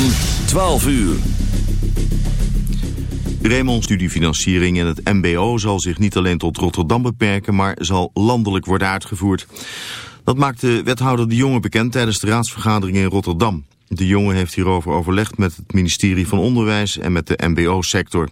van 12 uur. Raymond studiefinanciering en het mbo zal zich niet alleen tot Rotterdam beperken, maar zal landelijk worden uitgevoerd. Dat maakte wethouder De Jonge bekend tijdens de raadsvergadering in Rotterdam. De Jonge heeft hierover overlegd met het ministerie van Onderwijs en met de mbo-sector.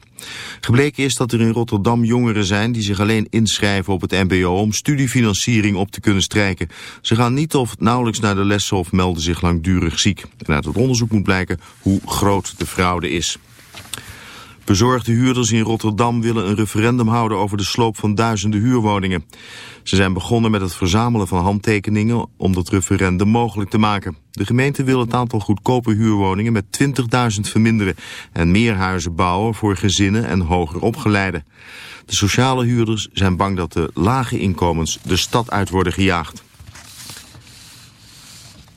Gebleken is dat er in Rotterdam jongeren zijn die zich alleen inschrijven op het mbo om studiefinanciering op te kunnen strijken. Ze gaan niet of nauwelijks naar de lessen of melden zich langdurig ziek. En uit het onderzoek moet blijken hoe groot de fraude is. Bezorgde huurders in Rotterdam willen een referendum houden over de sloop van duizenden huurwoningen. Ze zijn begonnen met het verzamelen van handtekeningen om dat referendum mogelijk te maken. De gemeente wil het aantal goedkope huurwoningen met 20.000 verminderen en meer huizen bouwen voor gezinnen en hoger opgeleiden. De sociale huurders zijn bang dat de lage inkomens de stad uit worden gejaagd.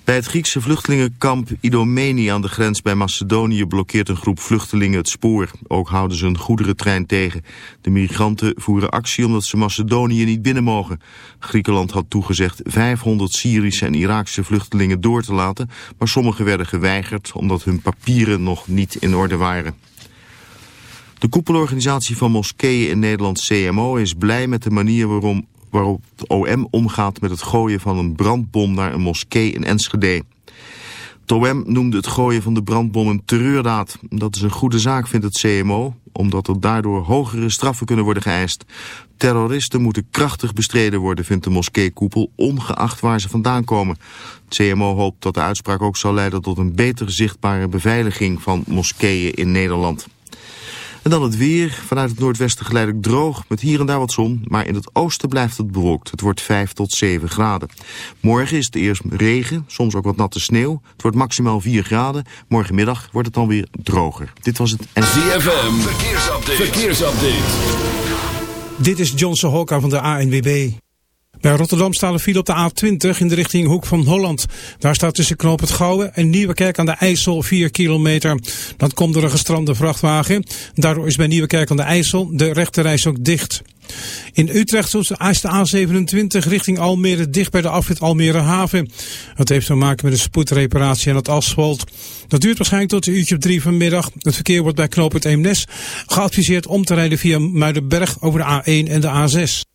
Bij het Griekse vluchtelingenkamp Idomeni aan de grens bij Macedonië blokkeert een groep vluchtelingen het spoor. Ook houden ze een goederentrein tegen. De migranten voeren actie omdat ze Macedonië niet binnen mogen. Griekenland had toegezegd 500 Syrische en Iraakse vluchtelingen door te laten, maar sommigen werden geweigerd omdat hun papieren nog niet in orde waren. De koepelorganisatie van moskeeën in Nederland CMO is blij met de manier waarom waarop het OM omgaat met het gooien van een brandbom naar een moskee in Enschede. Het OM noemde het gooien van de brandbom een terreurdaad. Dat is een goede zaak, vindt het CMO, omdat er daardoor hogere straffen kunnen worden geëist. Terroristen moeten krachtig bestreden worden, vindt de moskeekoepel, ongeacht waar ze vandaan komen. Het CMO hoopt dat de uitspraak ook zal leiden tot een beter zichtbare beveiliging van moskeeën in Nederland. En dan het weer. Vanuit het noordwesten geleidelijk droog met hier en daar wat zon. Maar in het oosten blijft het bewolkt. Het wordt 5 tot 7 graden. Morgen is het eerst regen, soms ook wat natte sneeuw. Het wordt maximaal 4 graden. Morgenmiddag wordt het dan weer droger. Dit was het... ZFM, verkeersupdate. verkeersupdate. Dit is Johnson Hokka van de ANWB. Bij Rotterdam staat een file op de A20 in de richting Hoek van Holland. Daar staat tussen Knoop het Gouwen en Nieuwekerk aan de IJssel 4 kilometer. Dat komt door een gestrande vrachtwagen. Daardoor is bij Nieuwekerk aan de IJssel de rechterreis ook dicht. In Utrecht is de A27 richting Almere dicht bij de afrit Almere Haven. Dat heeft te maken met de spoedreparatie aan het asfalt. Dat duurt waarschijnlijk tot een uurtje of drie vanmiddag. Het verkeer wordt bij knooppunt Eemnes geadviseerd om te rijden via Muidenberg over de A1 en de A6.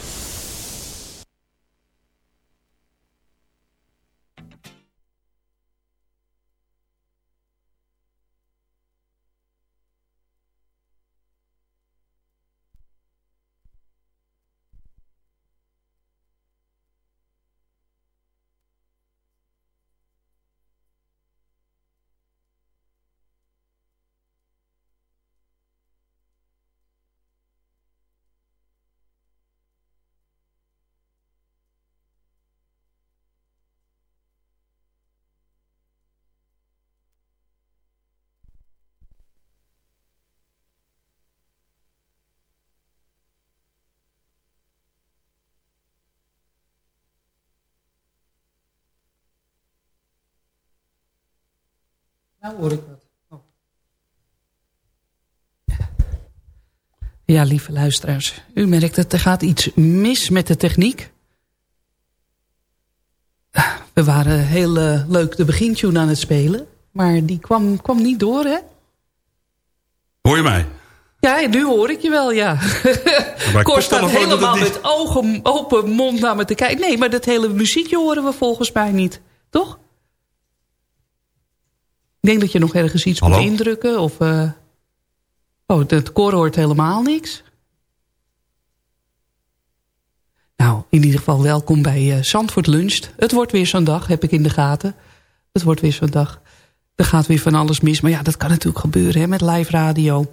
Nou hoor ik wat. Oh. Ja, lieve luisteraars. U merkt dat er gaat iets mis met de techniek. We waren heel uh, leuk de begintune aan het spelen. Maar die kwam, kwam niet door, hè? Hoor je mij? Ja, nu hoor ik je wel, ja. Cor staat helemaal met ogen, open mond naar me te kijken. Nee, maar dat hele muziekje horen we volgens mij niet. Toch? Ik denk dat je nog ergens iets Hallo? moet indrukken. Of, uh... Oh, het koor hoort helemaal niks. Nou, in ieder geval welkom bij uh, Zandvoort Luncht. Het wordt weer zo'n dag, heb ik in de gaten. Het wordt weer zo'n dag. Er gaat weer van alles mis. Maar ja, dat kan natuurlijk gebeuren hè, met live radio.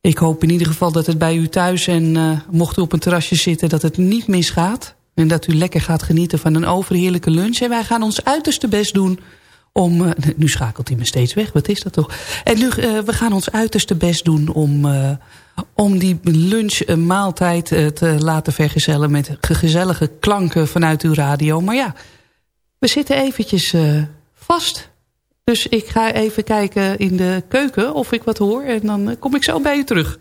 Ik hoop in ieder geval dat het bij u thuis en uh, mocht u op een terrasje zitten... dat het niet misgaat. En dat u lekker gaat genieten van een overheerlijke lunch. En wij gaan ons uiterste best doen om... Uh, nu schakelt hij me steeds weg, wat is dat toch? En nu, uh, we gaan ons uiterste best doen om, om die lunch maaltijd te laten vergezellen... met gezellige klanken vanuit uw radio. Maar ja, we zitten eventjes vast dus ik ga even kijken in de keuken of ik wat hoor. En dan eh, kom ik zo bij je terug.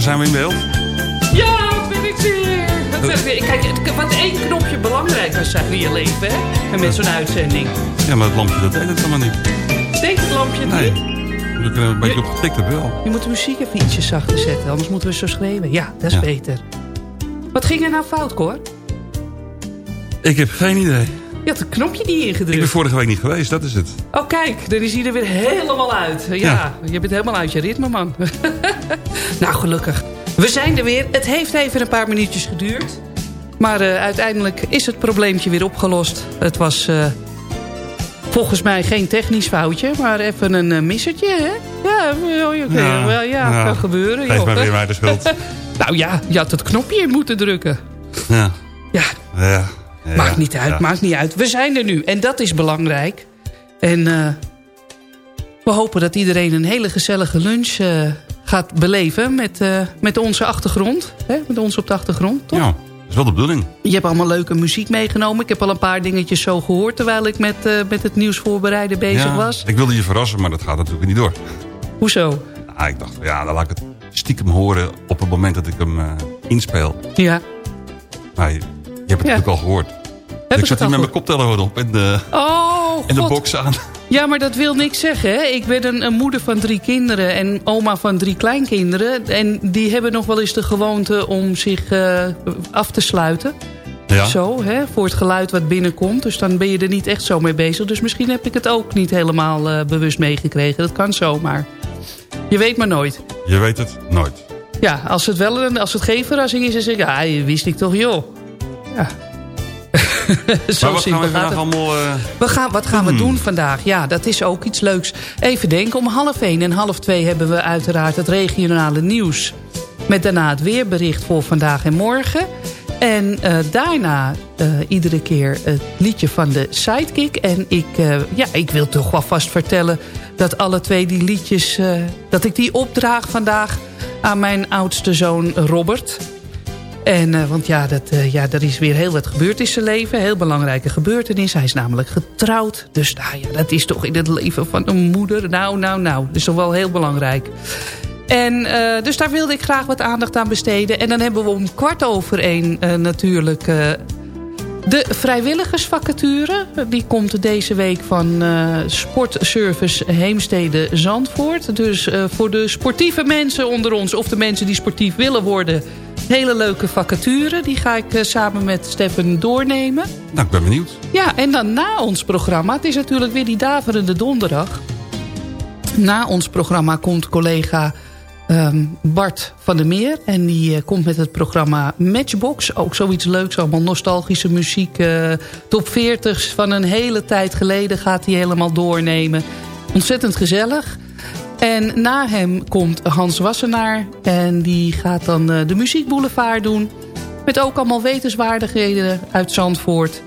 Zijn we in beeld? Ja, dat ben ik weer. Kijk, wat één knopje belangrijker zijn in je leven, hè? En met zo'n uitzending. Ja, maar het lampje, dat deed het allemaal niet. Deed het lampje nee. niet? We kunnen een beetje op getikt wel. Je moet de muziek even ietsje zachter zetten, anders moeten we zo schreeuwen. Ja, dat is beter. Wat ging er nou fout, Cor? Ik heb geen idee. Je had een knopje niet ingedrukt. Ik ben vorige week niet geweest, dat is het. Oh kijk, dan is hij er weer helemaal uit. Ja, je bent helemaal uit je ritme, man. nou, gelukkig. We zijn er weer. Het heeft even een paar minuutjes geduurd. Maar uh, uiteindelijk is het probleempje weer opgelost. Het was uh, volgens mij geen technisch foutje, maar even een uh, missertje, hè? Ja, ja, ja, ja, kan gebeuren. Geef maar weer mij de schuld. nou ja, je had het knopje in moeten drukken. Ja. Ja. Ja maakt niet uit, maakt niet uit. We zijn er nu en dat is belangrijk. En uh, we hopen dat iedereen een hele gezellige lunch uh, gaat beleven met, uh, met onze achtergrond. Hè? Met ons op de achtergrond, toch? Ja, dat is wel de bedoeling. Je hebt allemaal leuke muziek meegenomen. Ik heb al een paar dingetjes zo gehoord... terwijl ik met, met het nieuws voorbereiden bezig ja, was. Ik wilde je verrassen, maar dat gaat natuurlijk niet door. Hoezo? Nou, ik dacht, ja, dan laat ik het stiekem horen... op het moment dat ik hem inspeel. Ja. Maar je hebt het natuurlijk al gehoord. ik zat hier met mijn koptelefoon op en de, oh, en de box aan. Ja, maar dat wil niks zeggen. Hè? Ik ben een, een, moeder van drie kinderen en oma van drie kleinkinderen. En die hebben nog wel eens de gewoonte om zich uh, af te sluiten. Ja. Zo, hè, voor het geluid wat binnenkomt. Dus dan ben je er niet echt zo mee bezig. Dus misschien heb ik het ook niet helemaal uh, bewust meegekregen. Dat kan zomaar. Je weet maar nooit. Je weet het nooit. Ja, als het wel een, als het geen verrassing is, dan zeg ik, ja, wist ik toch, joh. Ja. maar wat gaan we vandaag allemaal... Uh... We gaan, wat gaan we hmm. doen vandaag? Ja, dat is ook iets leuks. Even denken, om half één en half twee hebben we uiteraard het regionale nieuws. Met daarna het weerbericht voor vandaag en morgen. En uh, daarna uh, iedere keer het liedje van de Sidekick. En ik, uh, ja, ik wil toch wel vast vertellen dat alle twee die liedjes... dat ik die opdraag vandaag aan mijn oudste zoon Robert... En, uh, want ja, dat, uh, ja, er is weer heel wat gebeurd in zijn leven. Heel belangrijke gebeurtenis. Hij is namelijk getrouwd. Dus nou ja, dat is toch in het leven van een moeder. Nou, nou, nou. Dat is toch wel heel belangrijk. En uh, dus daar wilde ik graag wat aandacht aan besteden. En dan hebben we om kwart over één natuurlijk De vrijwilligersvacature die komt deze week van Sportservice Heemstede Zandvoort. Dus voor de sportieve mensen onder ons of de mensen die sportief willen worden... hele leuke vacature. Die ga ik uh, samen met Steffen doornemen. Nou, ik ben benieuwd. Ja, en dan na ons programma. Het is natuurlijk weer die daverende donderdag. Na ons programma komt collega um, Bart van der Meer. En die uh, komt met het programma Matchbox. Ook zoiets leuks, allemaal nostalgische muziek. Uh, top 40's van een hele tijd geleden gaat hij helemaal doornemen. Ontzettend gezellig. En na hem komt Hans Wassenaar. En die gaat dan uh, de muziekboulevard doen. Met ook allemaal wetenswaardigheden uit Zandvoort.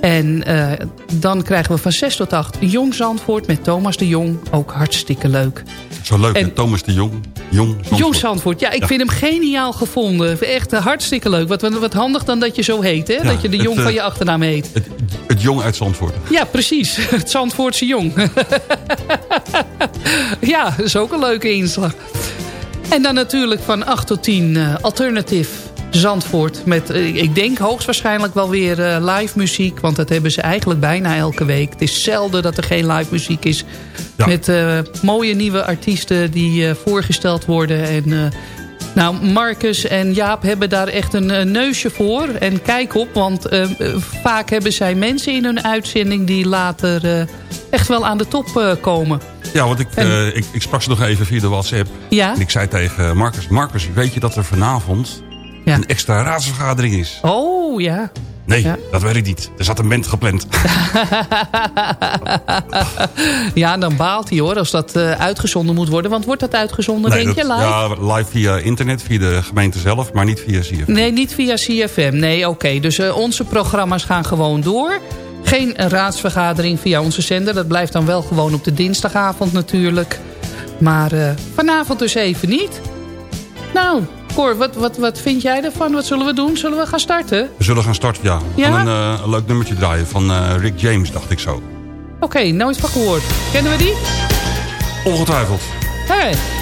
En uh, dan krijgen we van 6 tot 8 Jong Zandvoort met Thomas de Jong. Ook hartstikke leuk. Zo leuk, en, Thomas de Jong. Jong Zandvoort. Jong Zandvoort. Ja, ik ja. vind hem geniaal gevonden. Echt uh, hartstikke leuk. Wat, wat, handig dan dat je zo heet. Hè? Ja, dat je de Jong het, van je achternaam heet. Het, het, Jong uit Zandvoort. Ja, precies. Het Zandvoortse Jong. ja, dat is ook een leuke inslag. En dan natuurlijk van 8 tot 10 uh, Alternative Zandvoort. Met, ik denk hoogstwaarschijnlijk wel weer uh, live muziek. Want dat hebben ze eigenlijk bijna elke week. Het is zelden dat er geen live muziek is. Ja. Met uh, mooie nieuwe artiesten die uh, voorgesteld worden. En, nou, Marcus en Jaap hebben daar echt een neusje voor. En kijk op, want vaak hebben zij mensen in hun uitzending... die later echt wel aan de top komen. Ja, want ik, en, ik, ik, sprak ze nog even via de WhatsApp. Ja? En ik zei tegen Marcus... Marcus, weet je dat er vanavond ja. een extra raadsvergadering is. Oh, ja. Nee, ja. dat weet ik niet. Er zat een band gepland. ja, dan baalt hij hoor, als dat uh, uitgezonden moet worden. Want wordt dat uitgezonden, nee, denk dat, je, live? Ja, live via internet, via de gemeente zelf, maar niet via CFM. Nee, niet via CFM. Nee, oké. Okay. Dus uh, onze programma's gaan gewoon door. Geen raadsvergadering via onze zender. Dat blijft dan wel gewoon op de dinsdagavond natuurlijk. Maar uh, vanavond dus even niet. Nou, Cor, wat, wat, wat vind jij ervan? Wat zullen we doen? Zullen we gaan starten? We zullen gaan starten, ja. We ja? gaan een, uh, een, leuk nummertje draaien van uh, Rick James, dacht ik zo. Oké, okay, nooit van gehoord. Kennen we die? Ongetwijfeld. Hey.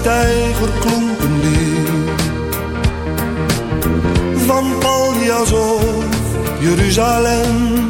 stijger klonk een lied. Van Paljas of Jeruzalem.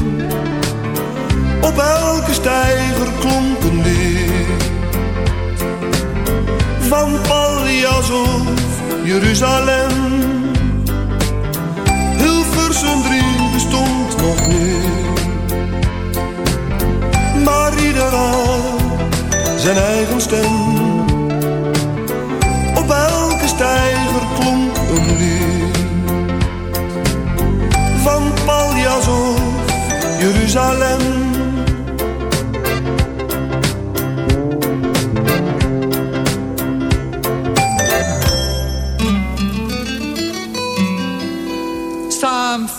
op elke stijger klonk een lied. Van Paljas of Jeruzalem. Hilversum 3 bestond nog niet. Maar ieder had zijn eigen stem. Op elke stijger klonk een lied. Van Paljas of Jeruzalem.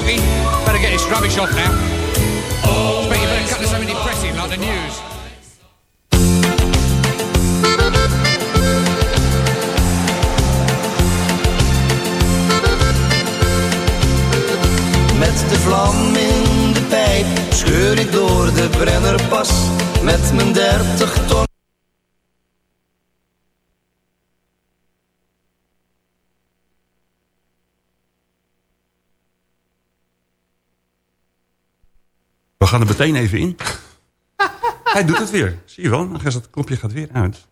Jockey. Better get this rubbish off now. Expect you better cut to something depressing like the news. Met de vlam in de pijp scheur ik door de Brennerpas met mijn dertig ton. Gaan er meteen even in. Hij doet het weer. Zie je wel? Dan gaat het knopje gaat weer uit.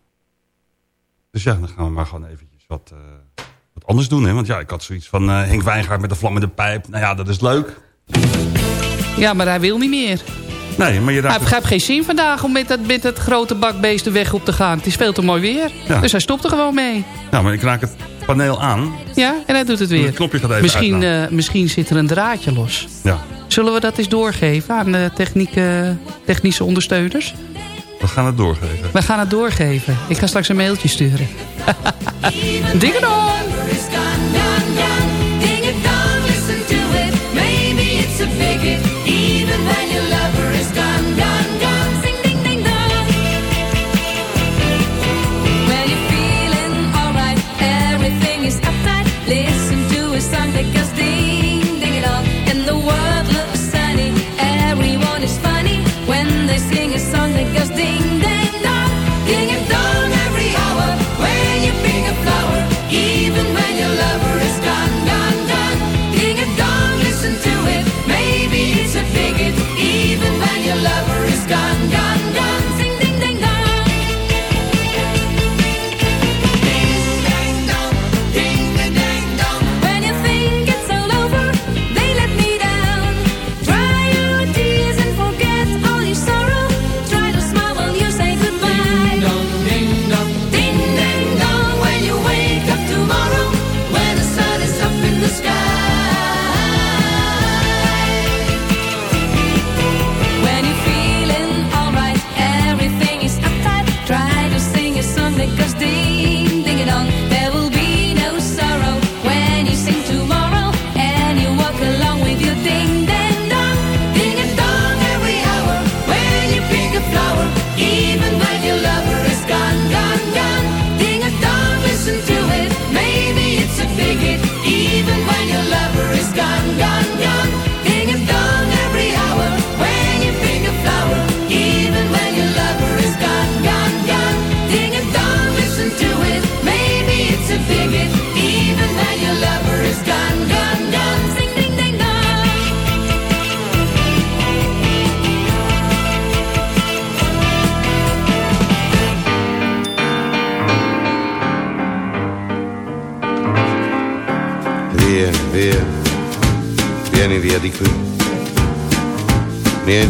Dus ja, dan gaan we maar gewoon eventjes wat, eh, wat anders doen. Hè? Want ja, ik had zoiets van eh Henk Wijngaard met de vlammende pijp. Nou ja, dat is leuk. Ja, maar hij wil niet meer. Nee, maar je Hij heeft geen zin vandaag om met dat, met dat grote bakbeest de weg op te gaan. Het is veel te mooi weer. Ja. Dus hij stopt er gewoon mee. Nou, maar ik raak het paneel aan. Ja, en hij doet het weer. het knopje gaat even misschien, uit, nou. eh, misschien zit er een draadje los. Ja, Zullen we dat eens doorgeven aan de techniek, eh, technische ondersteuners? we gaan het doorgeven. We gaan het doorgeven. Ik ga straks een mailtje sturen. Ding dong, ik ding-ding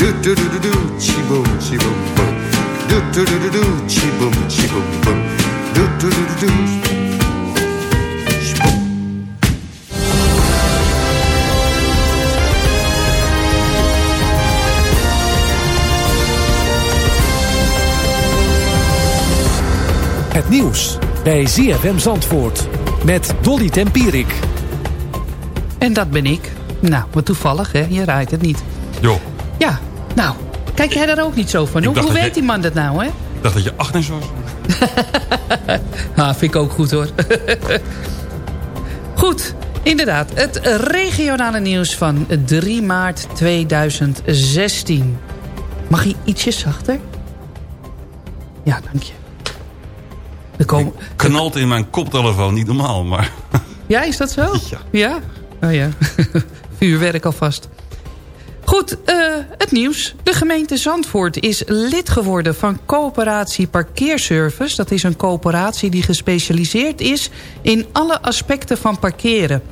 Do do do do do, chi boom, chi boom boom. Do do do do do, chi boom, chi boom boom. Do do do do do. Het nieuws bij ZFM Zandvoort met Dolly Tempierik. En dat ben ik. Nou, wat toevallig, hè? Je rijdt het niet. Joh, Ja, nou, kijk jij daar ook niet zo van? Hoe, hoe weet die man dat nou, hè? ik dacht dat je Agnes was. Ah, vind ik ook goed, hoor. goed, inderdaad. Het regionale nieuws van 3 maart 2016. Mag je ietsje zachter? Ja, dank je. Er komen... Knalt in mijn koptelefoon, niet normaal, maar... Ja, is dat zo? Ja. Ja? Oh ja. Vuurwerk alvast. Goed, eh, het nieuws. De gemeente Zandvoort is lid geworden van coöperatie Parkeerservice. Dat is een coöperatie die gespecialiseerd is in alle aspecten van parkeren.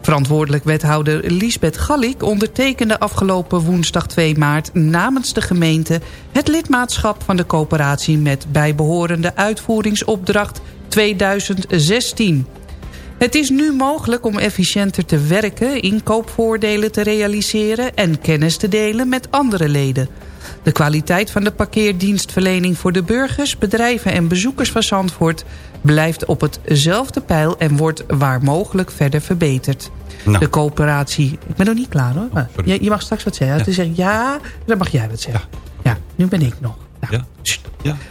Verantwoordelijk wethouder Lisbeth Gallik ondertekende afgelopen woensdag 2 maart namens de gemeente het lidmaatschap van de coöperatie met bijbehorende uitvoeringsopdracht 2016. Het is nu mogelijk om efficiënter te werken, inkoopvoordelen te realiseren en kennis te delen met andere leden. De kwaliteit van de parkeerdienstverlening voor de burgers, bedrijven en bezoekers van Zandvoort blijft op hetzelfde pijl en wordt waar mogelijk verder verbeterd. Nou. De coöperatie... Ik ben nog niet klaar hoor. sorry. je, je mag straks wat zeggen. Je zegt ja, dan mag jij wat zeggen. Ja, nu ben ik nog.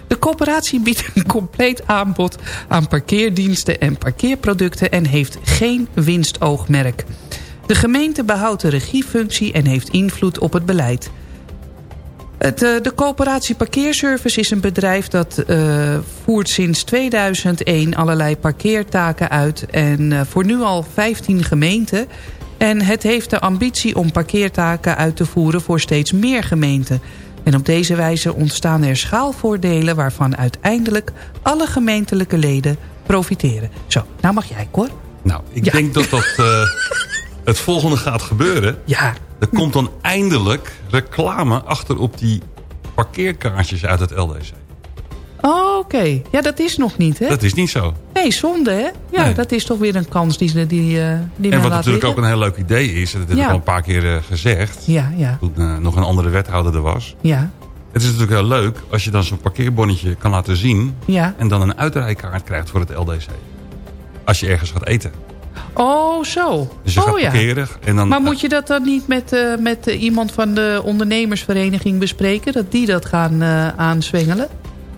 De coöperatie biedt een compleet aanbod aan parkeerdiensten en parkeerproducten... en heeft geen winstoogmerk. De gemeente behoudt de regiefunctie en heeft invloed op het beleid. Het, eh, de coöperatie Parkeerservice is een bedrijf dat eh, voert sinds 2001 allerlei parkeertaken uit. En eh, voor nu al 15 gemeenten. En het heeft de ambitie om parkeertaken uit te voeren voor steeds meer gemeenten. En op deze wijze ontstaan er schaalvoordelen waarvan uiteindelijk alle gemeentelijke leden profiteren. Zo, nou mag jij, Cor. Nou, ik Ja. denk dat dat eh, het volgende gaat gebeuren. Ja, Er komt dan eindelijk reclame achter op die parkeerkaartjes uit het LDC. Oh, oké. Ja, dat is nog niet, hè? Dat is niet zo. Nee, zonde, hè? Ja, Nee. dat is toch weer een kans die, die, die, eh, die en wat natuurlijk liggen. ook een heel leuk idee is... en dat heb Ja. ik al een paar keer eh, gezegd... Ja, ja, toen eh, nog een andere wethouder er was... ja, Het is natuurlijk heel leuk als je dan zo'n parkeerbonnetje kan laten zien... ja. en dan een uitrijkaart krijgt voor het LDC. Als je ergens gaat eten. Oh, zo. Dus je oh, gaat ja. en dan... Maar moet je dat dan niet met, met iemand van de ondernemersvereniging bespreken? Dat die dat gaan eh aanzwengelen?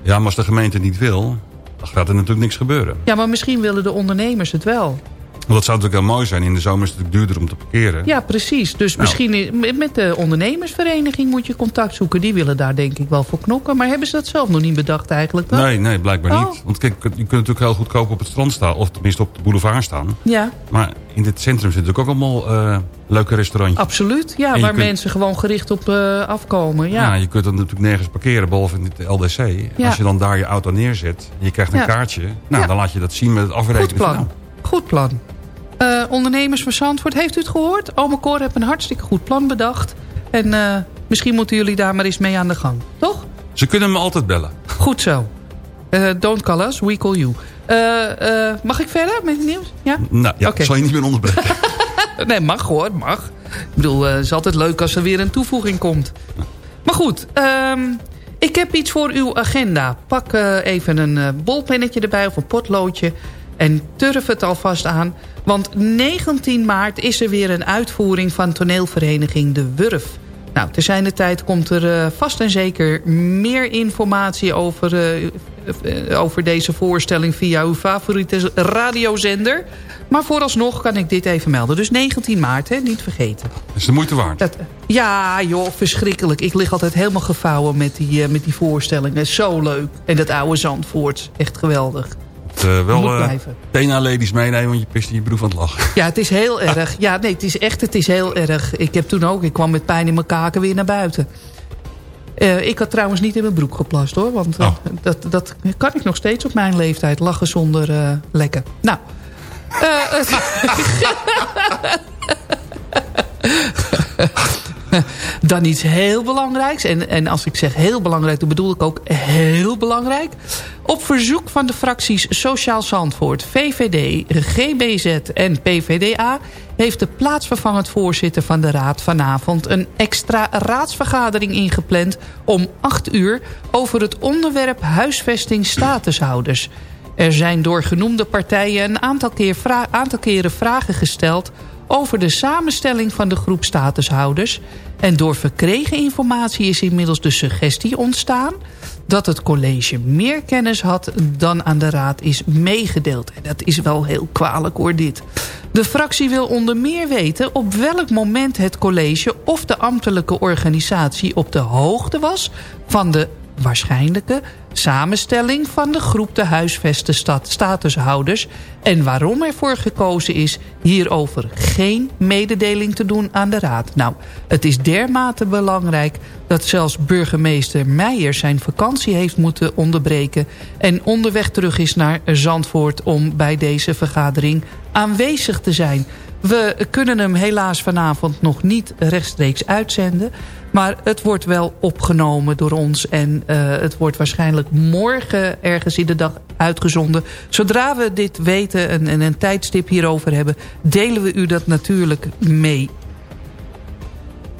Ja, maar als de gemeente niet wil... dan gaat er natuurlijk niks gebeuren. Ja, maar misschien willen de ondernemers het wel. Want dat zou natuurlijk heel mooi zijn. In de zomer is het natuurlijk duurder om te parkeren. Ja, precies. Dus Nou. misschien met- de ondernemersvereniging moet je contact zoeken. Die willen daar denk ik wel voor knokken. Maar hebben ze dat zelf nog niet bedacht eigenlijk dan? Nee, nee, blijkbaar Oh. niet. Want kijk, je kunt natuurlijk heel goedkoop op het strand staan. Of tenminste op de boulevard staan. Ja, Maar in dit centrum zitten natuurlijk ook allemaal eh, leuke restaurantjes. absoluut. Ja, waar kunt- mensen gewoon gericht op eh, afkomen. Ja. Ja. je kunt dan natuurlijk nergens parkeren, behalve in het LDC. Ja. Als je dan daar je auto neerzet en je krijgt een Ja. kaartje... Nou, dan laat je dat zien met het afrekenen. Goed plan. nou, Goed plan. Eh, ondernemers van Zandvoort, heeft u het gehoord? Ome Cor heeft een hartstikke goed plan bedacht. En eh, misschien moeten jullie daar maar eens mee aan de gang. Toch? ze kunnen me altijd bellen. Goed zo. Eh, don't call us, we call you. Mag ik verder met het nieuws? Ja? Nou, ja, Oké. zal je niet meer onderbreken. Nee, mag hoor, mag. Ik bedoel, het is altijd leuk als er weer een toevoeging komt. Maar goed, ehm, ik heb iets voor uw agenda. Pak even een bolpennetje erbij of een potloodje... en turf het alvast aan. Want 19 maart is er weer een uitvoering van toneelvereniging De Wurf. Nou, te zijn de tijd komt er eh, vast en zeker meer informatie over, eh, eh, over deze voorstelling via uw favoriete radiozender. Maar vooralsnog kan ik dit even melden. Dus 19 maart, hè, niet vergeten. Dat is de moeite waard. Dat, ja, joh, verschrikkelijk. Ik lig altijd helemaal gevouwen met die, eh, met die voorstellingen. Zo leuk. En dat oude Zandvoort. Echt geweldig. Het, eh, wel Moet eh blijven. Tena ladies meenemen, want je pist in je broek van het lachen. Ja, het is heel erg. Ja, nee, het is echt, het is heel erg. Ik heb toen ook, ik kwam met pijn in mijn kaken weer naar buiten. Eh, ik had trouwens niet in mijn broek geplast hoor. Want eh, Oh. dat, dat kan ik nog steeds op mijn leeftijd. Lachen zonder eh, lekken. Nou. dan iets heel belangrijks. En, en als ik zeg heel belangrijk, dan bedoel ik ook heel belangrijk. Op verzoek van de fracties Sociaal Zandvoort, VVD, GBZ en PVDA... heeft de plaatsvervangend voorzitter van de raad vanavond... een extra raadsvergadering ingepland om 8 uur... over het onderwerp huisvesting statushouders... Er zijn door genoemde partijen een aantal, keer aantal keren vragen gesteld... over de samenstelling van de groep statushouders. En door verkregen informatie is inmiddels de suggestie ontstaan... dat het college meer kennis had dan aan de raad is meegedeeld. En dat is wel heel kwalijk hoor dit. De fractie wil onder meer weten op welk moment het college... of de ambtelijke organisatie op de hoogte was... van de waarschijnlijke samenstelling van de groep de huisvesten stad statushouders... en waarom ervoor gekozen is hierover geen mededeling te doen aan de raad. Nou, het is dermate belangrijk dat zelfs burgemeester Meijer zijn vakantie heeft moeten onderbreken... en onderweg terug is naar Zandvoort om bij deze vergadering aanwezig te zijn... We kunnen hem helaas vanavond nog niet rechtstreeks uitzenden. Maar het wordt wel opgenomen door ons. En uh, het wordt waarschijnlijk morgen ergens in de dag uitgezonden. Zodra we dit weten en, en een tijdstip hierover hebben... delen we u dat natuurlijk mee.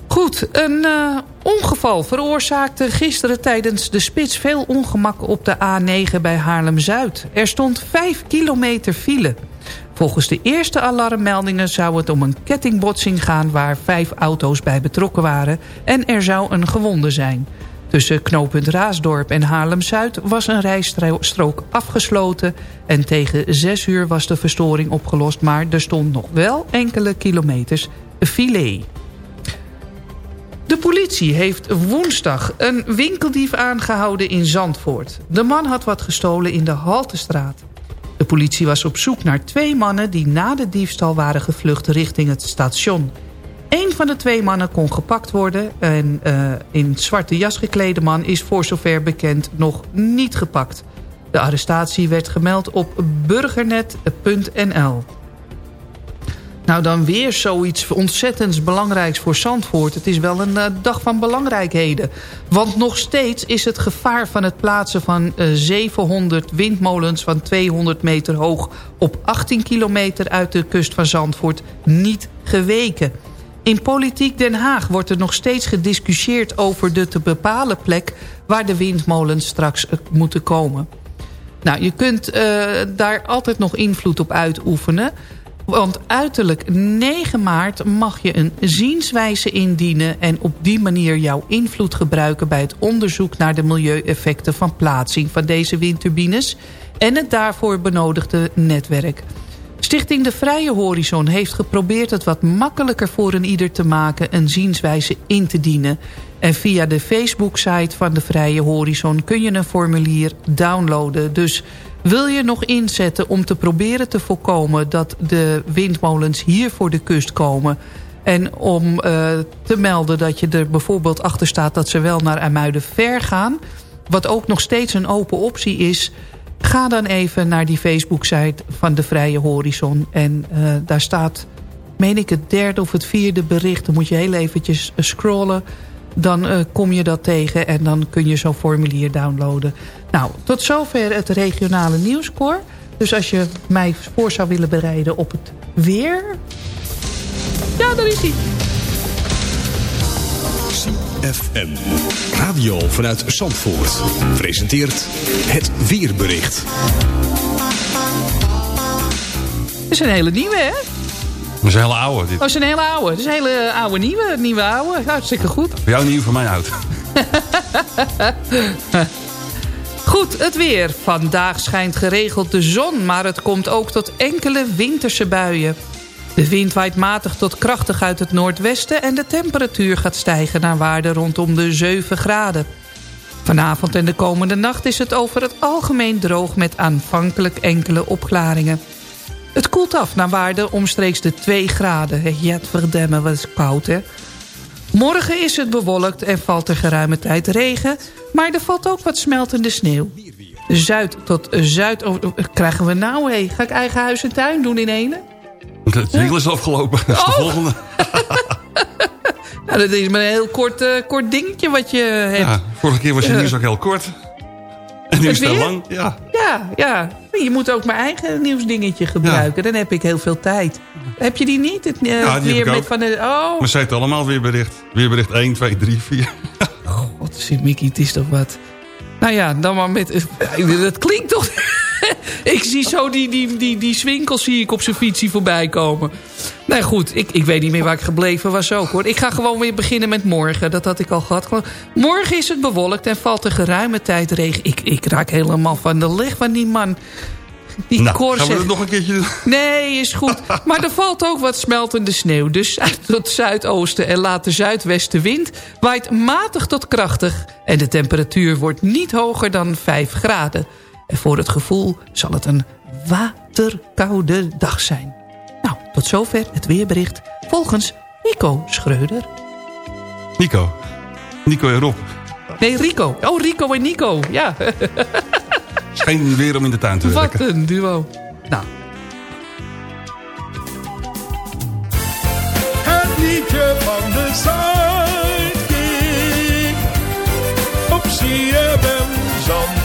Goed, een uh, ongeval veroorzaakte gisteren tijdens de spits... veel ongemak op de A9 bij Haarlem-Zuid. Er stond 5 kilometer file... Volgens de eerste alarmmeldingen zou het om een kettingbotsing gaan... waar vijf auto's bij betrokken waren en er zou een gewonde zijn. Tussen knooppunt Raasdorp en Haarlem-Zuid was een rijstrook afgesloten... en tegen zes uur was de verstoring opgelost... maar er stond nog wel enkele kilometers filet. De politie heeft woensdag een winkeldief aangehouden in Zandvoort. De man had wat gestolen in de Haltestraat. De politie was op zoek naar twee mannen die na de diefstal waren gevlucht richting het station. Eén van de twee mannen kon gepakt worden en uh, in zwarte jas geklede man is voor zover bekend nog niet gepakt. De arrestatie werd gemeld op burgernet.nl. Nou, dan weer zoiets ontzettends belangrijks voor Zandvoort. Het is wel een uh, dag van belangrijkheden. Want nog steeds is het gevaar van het plaatsen van uh, 700 windmolens... van 200 meter hoog op 18 kilometer uit de kust van Zandvoort niet geweken. In Politiek Den Haag wordt er nog steeds gediscussieerd over de te bepalen plek... waar de windmolens straks uh, moeten komen. Nou, je kunt uh, daar altijd nog invloed op uitoefenen... Want uiterlijk 9 maart mag je een zienswijze indienen... en op die manier jouw invloed gebruiken... bij het onderzoek naar de milieueffecten van plaatsing van deze windturbines... en het daarvoor benodigde netwerk. Stichting De Vrije Horizon heeft geprobeerd het wat makkelijker voor een ieder te maken... een zienswijze in te dienen. En via de Facebook-site van De Vrije Horizon kun je een formulier downloaden. Dus wil je nog inzetten om te proberen te voorkomen... dat de windmolens hier voor de kust komen... en om uh, te melden dat je er bijvoorbeeld achter staat... dat ze wel naar Amuiden ver gaan... wat ook nog steeds een open optie is... ga dan even naar die Facebook-site van de Vrije Horizon. En uh, daar staat, meen ik, het derde of het vierde bericht... dan moet je heel eventjes scrollen. Dan kom je dat tegen en dan kun je zo'n formulier downloaden. Nou, tot zover het regionale nieuwscore. Dus als je mij voor zou willen bereiden op het weer... Ja, daar is hij. CFM. Radio vanuit Zandvoort. Presenteert het weerbericht. Dat is een hele nieuwe, hè? Dat is een hele oude. Dit. Oh, dat is een hele oude. Dat is een hele oude nieuwe. Nieuwe oude. Hartstikke goed. Voor jou nieuw, voor mij oud. Goed, het weer. Vandaag schijnt geregeld de zon, maar het komt ook tot enkele winterse buien. De wind waait matig tot krachtig uit het noordwesten... en de temperatuur gaat stijgen naar waarde rondom de 7 graden. Vanavond en de komende nacht is het over het algemeen droog... met aanvankelijk enkele opklaringen. Het koelt af naar waarde omstreeks de 2 graden. Ja, verdemmen, wat is koud, hè? Morgen is het bewolkt en valt er geruime tijd regen... maar er valt ook wat smeltende sneeuw. Zuid tot zuid... Oh, krijgen we nou, hé? Ga ik eigen huis en tuin doen in ene? Het hele is afgelopen. Dat is de Oh. volgende. Nou, dat is maar een heel kort, uh, kort dingetje wat je hebt. Ja, vorige keer was je Ja. nieuws ook heel kort. En nu is het heel lang. Ja. Ja, ja. Je moet ook mijn eigen nieuwsdingetje gebruiken. Dan heb ik heel veel tijd. Heb je die niet? Het, uh, Ja, die heb weer met ook. van de, oh, Maar ze heeft allemaal weerbericht. Weerbericht 1, 2, 3, 4. wat zit Mickey, het is toch wat. Nou ja, dan maar met... eh, Dat klinkt toch... ik zie zo die, die, die, die swinkels zie ik op zijn fietsie voorbij komen. Nou goed, ik, ik weet niet meer waar ik gebleven was ook hoor. Ik ga gewoon weer beginnen met morgen. Dat had ik al gehad. Morgen is het bewolkt en valt er geruime tijd regen. Ik, ik raak helemaal van de leg van die man. Die Nou, gaan we het nog een keertje doen? Nee, is goed. Maar er valt ook wat smeltende sneeuw. Dus zuid tot zuidoosten en later zuidwestenwind waait matig tot krachtig. En de temperatuur wordt niet hoger dan 5 graden. En voor het gevoel zal het een waterkoude dag zijn. Nou, tot zover het weerbericht volgens Nico Schreuder. Nico. Nico en Rob. Nee, Rico. Oh, Rico en Nico. Ja, Het is geen weer om in de tuin te wat werken. een duo. Nou, Het liedje van de Zuidkiek. Op CFM Zandvoort.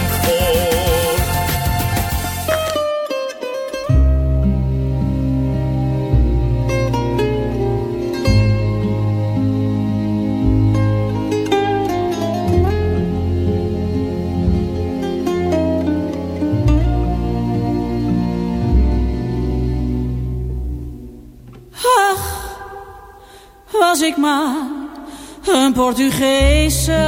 Was ik maar een Portugese.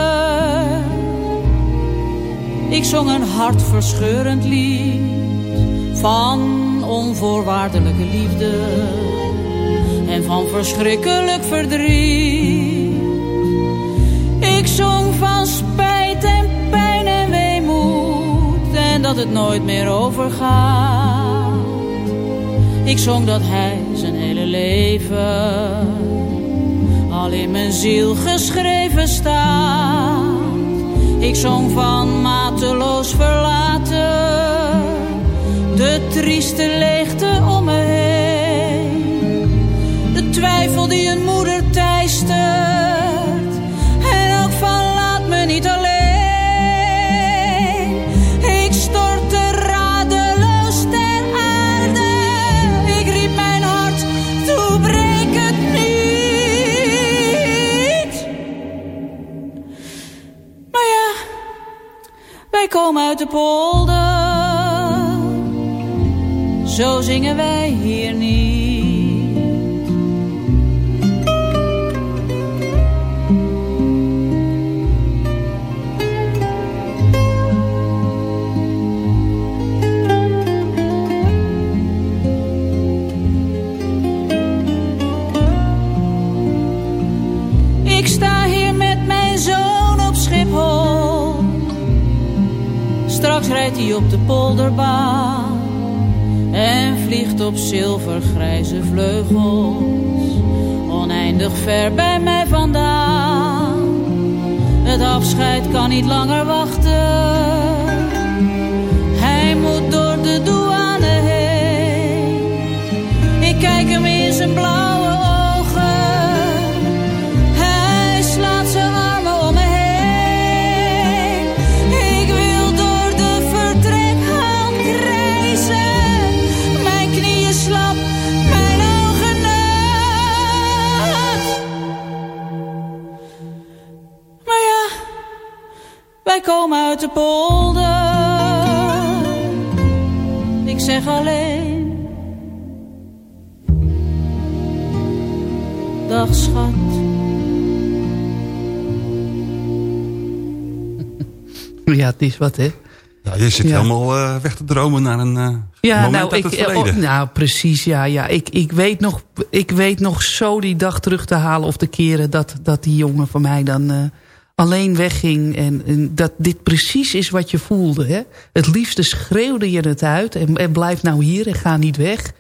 Ik zong een hartverscheurend lied van onvoorwaardelijke liefde en van verschrikkelijk verdriet. Ik zong van spijt en pijn en weemoed en dat het nooit meer overgaat. Ik zong dat hij zijn hele leven al in mijn ziel geschreven staat. Ik zong van mateloos verlaten, de trieste leegte om me heen. twijfel die een moeder teistert. Wij komen uit de polder. Zo zingen wij hier Hij op de polderbaan en vliegt op zilvergrijze vleugels oneindig ver bij mij vandaan. Het afscheid kan niet langer wachten. Hij moet door de douane heen. Ik kijk hem in zijn blauwe wij komen uit de polder. Ik zeg alleen. Dag schat. Ja, het is wat, hè? Ja, je zit Ja. helemaal eh, weg te dromen naar een eh Ja, moment nou, uit ik, het verleden. oh, nou, precies, ja. ja. Ik, ik, weet nog, ik weet nog zo die dag terug te halen of te keren... dat, dat die jongen van mij dan eh, alleen wegging. En, en dat dit precies is wat je voelde. Hè? Het liefste schreeuwde je het uit. En, en blijf nou hier en ga niet weg.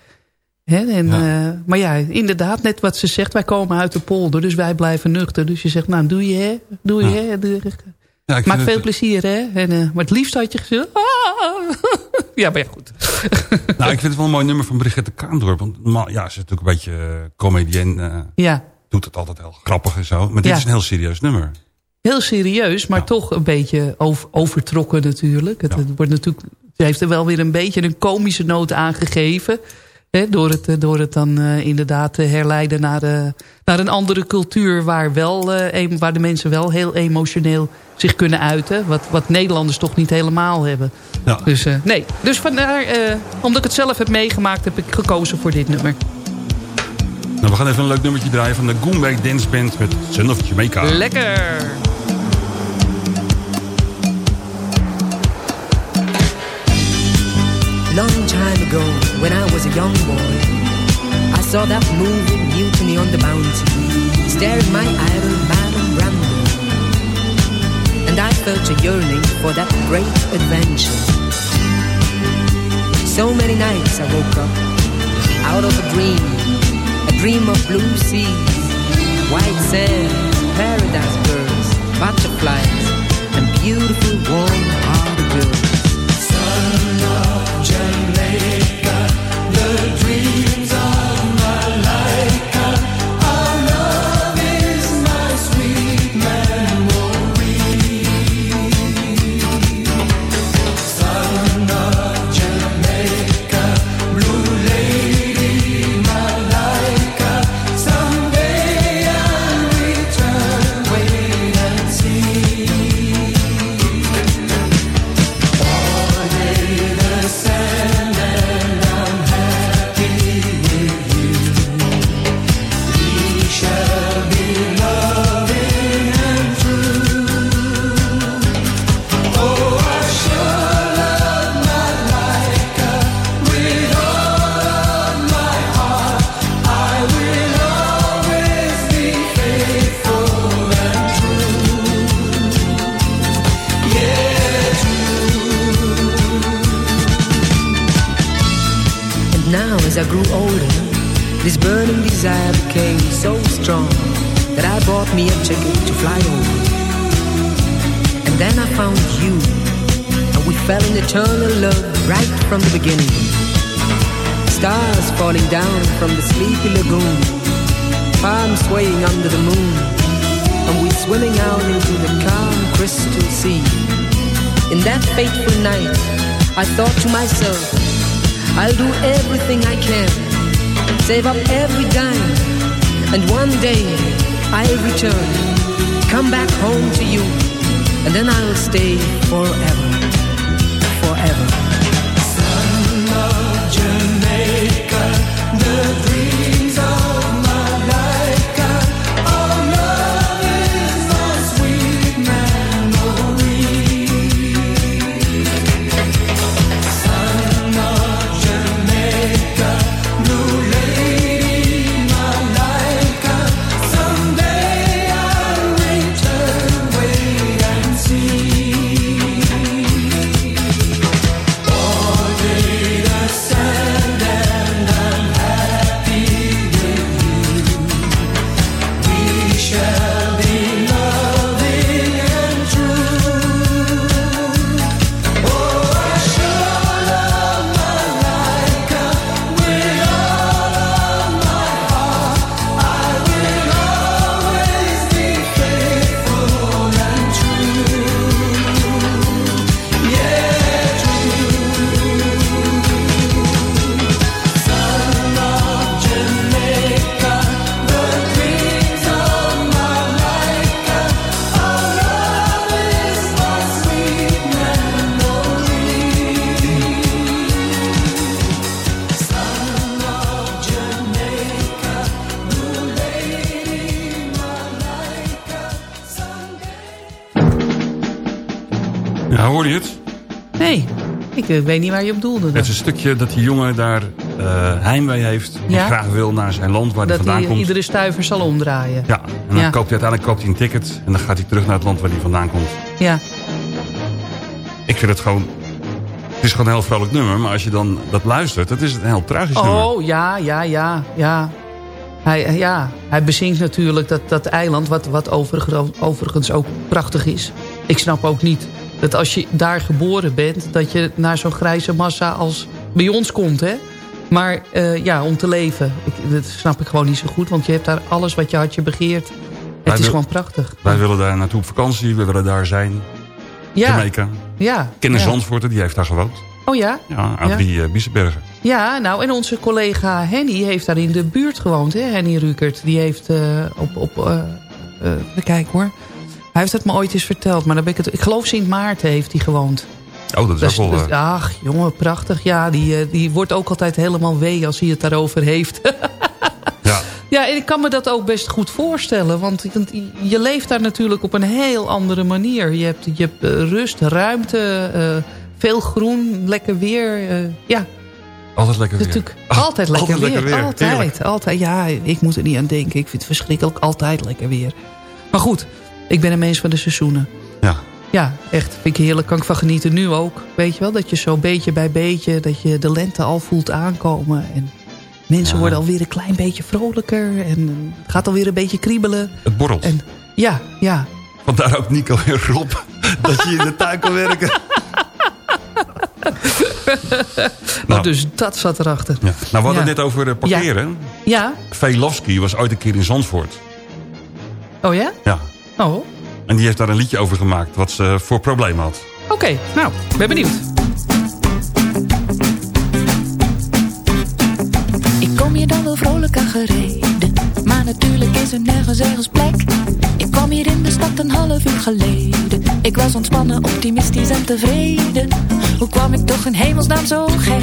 Hè? En, eh, maar ja, inderdaad, net wat ze zegt. Wij komen uit de polder, dus wij blijven nuchter. Dus je zegt, nou, doe je, hè? Doe je, hè? Doe je. Ja, ik Maak veel het- plezier, hè? En, eh, maar het liefst had je gezegd... "Ah." ja, maar ja, goed. Nou, ik vind het wel een mooi nummer van Brigitte Kaandorp. Want normaal, ja, ze is natuurlijk een beetje uh, comedienne. Ja. Doet het altijd heel grappig en zo. Maar dit is een heel serieus nummer. Heel serieus, maar toch een beetje over, overtrokken natuurlijk. Het, het wordt natuurlijk. Ze heeft er wel weer een beetje een komische noot aangegeven. Hè, door, het, eh, door het dan eh, inderdaad te herleiden naar, eh, naar een andere cultuur... Waar, wel, waar de mensen wel heel emotioneel zich kunnen uiten. Wat, wat Nederlanders toch niet helemaal hebben. Ja. Dus nee, dus vandaar, omdat ik het zelf heb meegemaakt... heb ik gekozen voor dit nummer. Nou, we gaan even een leuk nummertje draaien van de Goombay Dance Band met Son of Jamaica. Lekker! Long time ago, when I was a young boy, I saw that movie Mutiny on the Bounty, staring my idol Marlon Brando. And I felt a yearning for that great adventure. So many nights I woke up out of a dream, a dream of blue seas, white sand, paradise birds, butterflies, and beautiful warm-hearted girls. From the beginning. Stars falling down from the sleepy lagoon, palms swaying under the moon. And we swimming out into the calm crystal sea. In that fateful night, I thought to myself, I'll do everything I can, save up every dime, and one day I'll return, come back home to you, and then I'll stay forever, forever. Son of hoorde je het? Nee, ik eh, weet niet waar je op doelde. Het is een stukje dat die jongen daar eh heimwee heeft. Die Ja. graag wil naar zijn land waar hij vandaan hij komt. iedere stuiver zal omdraaien. Ja, en dan Ja. koopt hij uiteindelijk koopt hij een ticket. En dan gaat hij terug naar het land waar hij vandaan komt. Ja. Ik vind het gewoon... Het is gewoon een heel vrolijk nummer. Maar als je dan dat luistert, dat is het een heel tragisch nummer. Oh, ja, ja, ja, ja. Hij, ja, hij bezinkt natuurlijk dat, dat eiland, wat, wat overigens, overigens ook prachtig is. Ik snap ook niet dat als je daar geboren bent... dat je naar zo'n grijze massa als bij ons komt, hè. Maar eh, ja, om te leven, ik, dat snap ik gewoon niet zo goed. Want je hebt daar alles wat je hartje begeert. Het Wij is wil- gewoon prachtig. Wij willen daar naartoe op vakantie. We willen daar zijn. Ja. Jamaica. Ja. Kennis ja. Zandvoort, die heeft daar gewoond. Oh ja? Ja, Adrie ja. Biesenbergen. Ja, nou, en onze collega Henny heeft daar in de buurt gewoond, hè? Henny Rukert. Die heeft eh, op... op eh eh, kijken hoor. Hij heeft het me ooit eens verteld, maar dan ben ik het... Ik geloof Sint Maarten heeft hij gewoond. Oh, dat is Dus- ook wel... dus- eh, ach, jongen, prachtig. Ja, die, eh, die wordt ook altijd helemaal wee als hij het daarover heeft. ja. Ja, en ik kan me dat ook best goed voorstellen. Want je- leeft daar natuurlijk op een heel andere manier. Je hebt, je hebt eh, rust, ruimte, veel groen, lekker weer. ja, Altijd lekker weer. natuurlijk altijd lekker altijd weer. lekker weer. Altijd, Heerlijk. altijd. Ja, ik moet er niet aan denken. Ik vind het verschrikkelijk altijd lekker weer. Maar goed, ik ben een mens van de seizoenen. Ja. Ja, echt. Vind ik heerlijk. Kan ik van genieten nu ook. Weet je wel, dat je zo beetje bij beetje... dat je de lente al voelt aankomen. En mensen Ja. worden alweer een klein beetje vrolijker. En het gaat alweer een beetje kriebelen. Het borrelt. En, ja, ja. Vandaar ook Nico en Rob. dat je in de tuin kan werken. Oh, dus dat zat erachter. Ja. Nou, we hadden Ja. het net over eh, parkeren. Ja? Velofsky was ooit een keer in Zandvoort. Oh ja? Ja. Oh, En die heeft daar een liedje over gemaakt. Wat ze voor problemen had. oké. Nou, ben benieuwd. Ik kom hier dan wel vrolijk aan gereden Maar natuurlijk is er nergens ergens plek Ik kwam hier in de stad een half uur geleden Ik was ontspannen, optimistisch en tevreden Hoe kwam ik toch in hemelsnaam zo gek?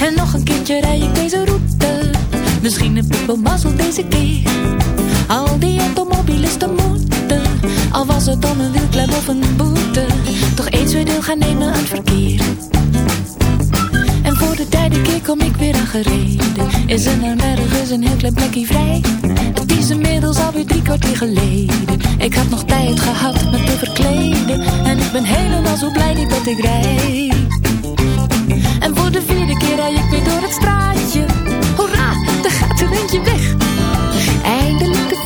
En nog een keertje rij ik deze route Misschien wel mazzel deze keer Al die automobilisten moeten. Al was het dan een wielklem of een boete. Toch eens weer deel gaan nemen aan het verkeer. En voor de derde keer kom ik weer aangereden. Is er nou nergens een heel klein plekje vrij? Het is inmiddels alweer drie kwartier geleden. Ik had nog tijd gehad met te verkleden. En ik ben helemaal zo blij niet dat ik rij En voor de vierde keer rij ik weer door het straatje. Hoera, er gaat er eentje weg. Eindelijk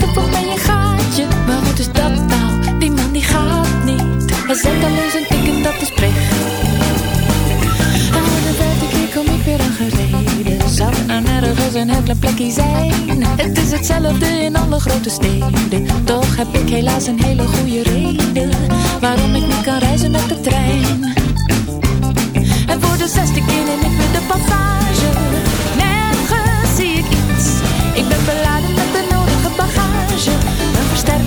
Hij zet alleen zijn ticket, dat is pech En voor de vijfde keer kom ik weer aangereden Zou het nou nergens een heel plekje zijn. Het is hetzelfde in alle grote steden. Toch heb ik helaas een hele goede reden waarom ik niet kan reizen met de trein. En voor de zesde keer neem ik weer de passage.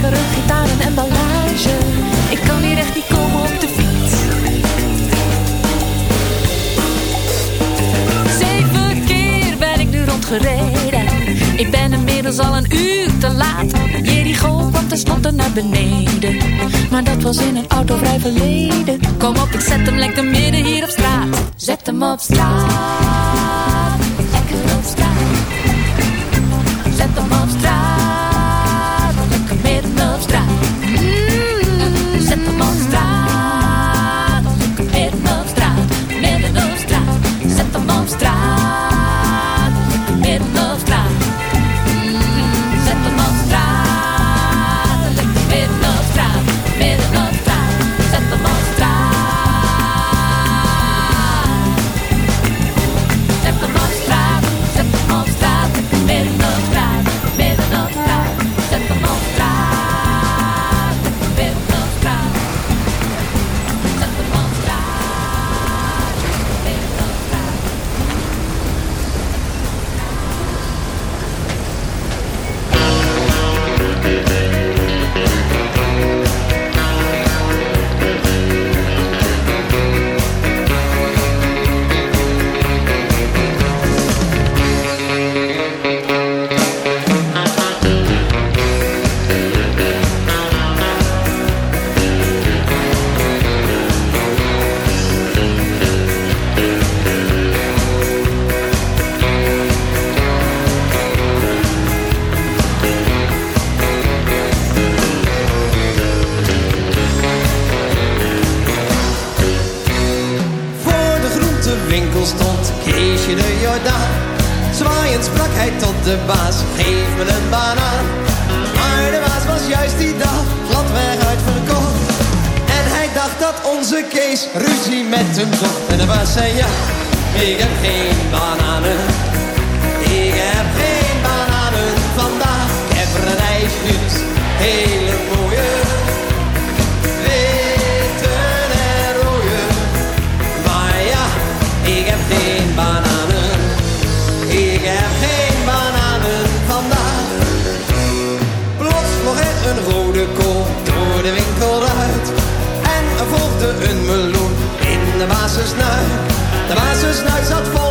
Een emballage. Ik kan hier echt niet komen op de fiets. Zeven keer ben ik nu rondgereden. Ik ben inmiddels al een uur te laat. Jericho kwam tenslotte naar beneden. Maar dat was in een autovrij verleden. Kom op, ik zet hem lekker midden hier op straat. Zet hem op straat. De basisnuit zat vol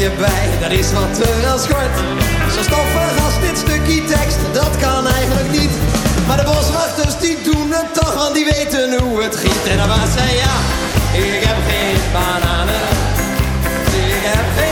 bij, dat is wat te wel schort. Zo stoffig als dit stukje tekst, dat kan eigenlijk niet. Maar de boswachters die doen het toch, want die weten hoe het giet. En de baas zei ja, ik heb geen bananen. Ik heb geen